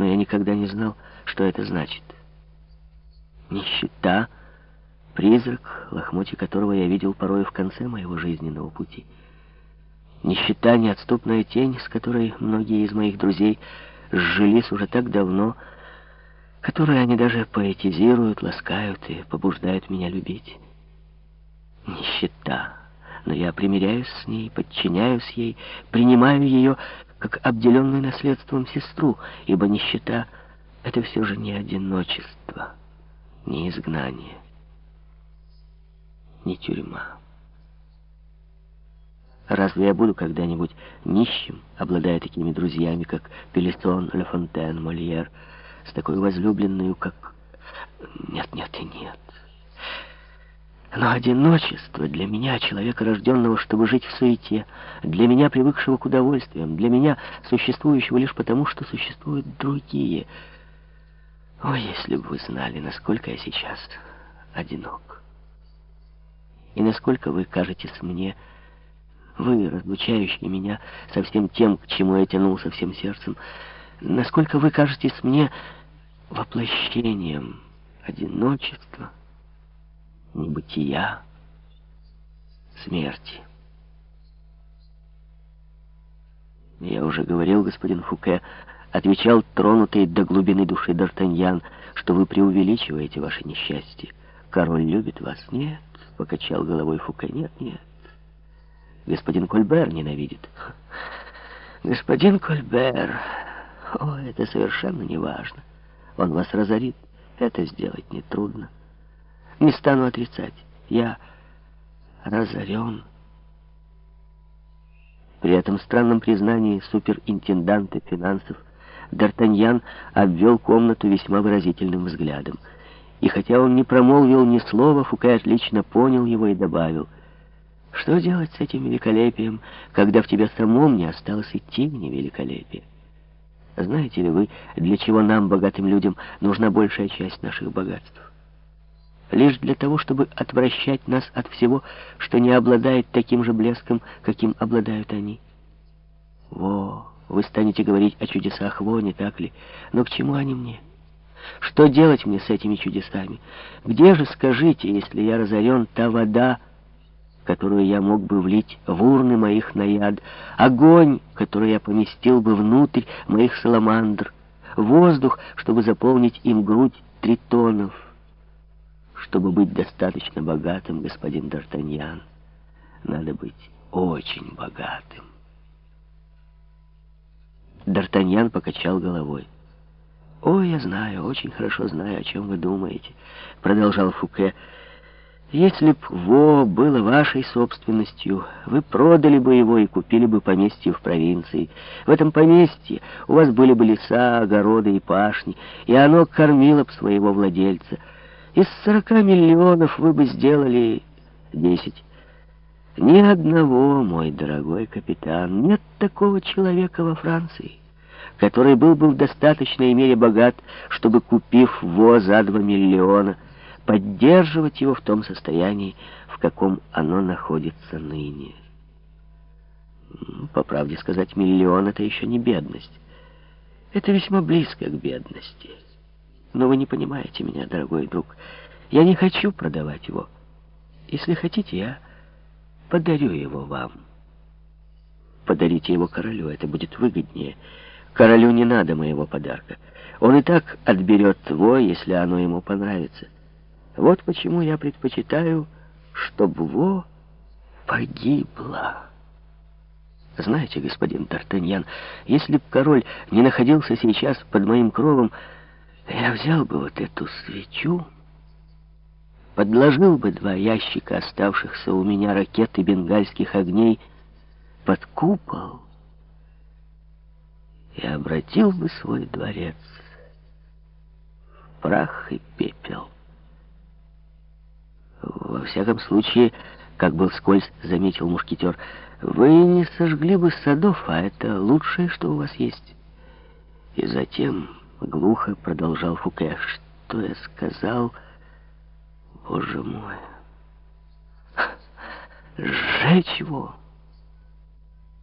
но я никогда не знал, что это значит. Нищета — призрак, лохмотья которого я видел порой в конце моего жизненного пути. Нищета — неотступная тень, с которой многие из моих друзей сжились уже так давно, которую они даже поэтизируют, ласкают и побуждают меня любить. Нищета. Но я примиряюсь с ней, подчиняюсь ей, принимаю ее как обделенную наследством сестру, ибо нищета — это все же не одиночество, не изгнание, не тюрьма. Разве я буду когда-нибудь нищим, обладая такими друзьями, как Пелесон, Ле Фонтен, Мольер, с такой возлюбленной, как... Нет, нет и нет. Но одиночество для меня, человека, рожденного, чтобы жить в суете, для меня, привыкшего к удовольствиям, для меня, существующего лишь потому, что существуют другие. О, если бы вы знали, насколько я сейчас одинок. И насколько вы кажетесь мне, вы, разлучающие меня со всем тем, к чему я тянулся всем сердцем, насколько вы кажетесь мне воплощением одиночества, небытия, смерти. Я уже говорил, господин Фуке, отвечал тронутый до глубины души Д'Артаньян, что вы преувеличиваете ваше несчастье. Король любит вас. Нет, покачал головой Фуке. Нет, нет. Господин Кольбер ненавидит. Господин Кольбер... О, это совершенно не важно. Он вас разорит. Это сделать нетрудно. Не стану отрицать. Я разорен. При этом странном признании суперинтенданта финансов Д'Артаньян обвел комнату весьма выразительным взглядом. И хотя он не промолвил ни слова, Фуке отлично понял его и добавил, «Что делать с этим великолепием, когда в тебя самом не осталось идти в невеликолепие? Знаете ли вы, для чего нам, богатым людям, нужна большая часть наших богатств? Лишь для того, чтобы отвращать нас от всего, что не обладает таким же блеском, каким обладают они. Во, вы станете говорить о чудесах Во, не так ли? Но к чему они мне? Что делать мне с этими чудесами? Где же, скажите, если я разорен, та вода, которую я мог бы влить в урны моих наяд, огонь, который я поместил бы внутрь моих саламандр, воздух, чтобы заполнить им грудь тритонов — чтобы быть достаточно богатым, господин Д'Артаньян, надо быть очень богатым. Д'Артаньян покачал головой. «О, я знаю, очень хорошо знаю, о чем вы думаете», — продолжал Фуке. «Если б Во было вашей собственностью, вы продали бы его и купили бы поместье в провинции. В этом поместье у вас были бы леса, огороды и пашни, и оно кормило бы своего владельца». Из сорока миллионов вы бы сделали десять. Ни одного, мой дорогой капитан, нет такого человека во Франции, который был бы в достаточной мере богат, чтобы, купив ВО за два миллиона, поддерживать его в том состоянии, в каком оно находится ныне. По правде сказать, миллион — это еще не бедность. Это весьма близко к бедности. Но вы не понимаете меня, дорогой друг. Я не хочу продавать его. Если хотите, я подарю его вам. Подарите его королю, это будет выгоднее. Королю не надо моего подарка. Он и так отберет твой, если оно ему понравится. Вот почему я предпочитаю, чтобы Во погибла. Знаете, господин Д'Артаньян, если б король не находился сейчас под моим кровом, я взял бы вот эту свечу, подложил бы два ящика оставшихся у меня ракет и бенгальских огней под купол и обратил бы свой дворец в прах и пепел. Во всяком случае, как был скользь, заметил мушкетер, вы не сожгли бы садов, а это лучшее, что у вас есть. И затем... Глухо продолжал Фуке. Что я сказал? Боже мой. Сжечь его.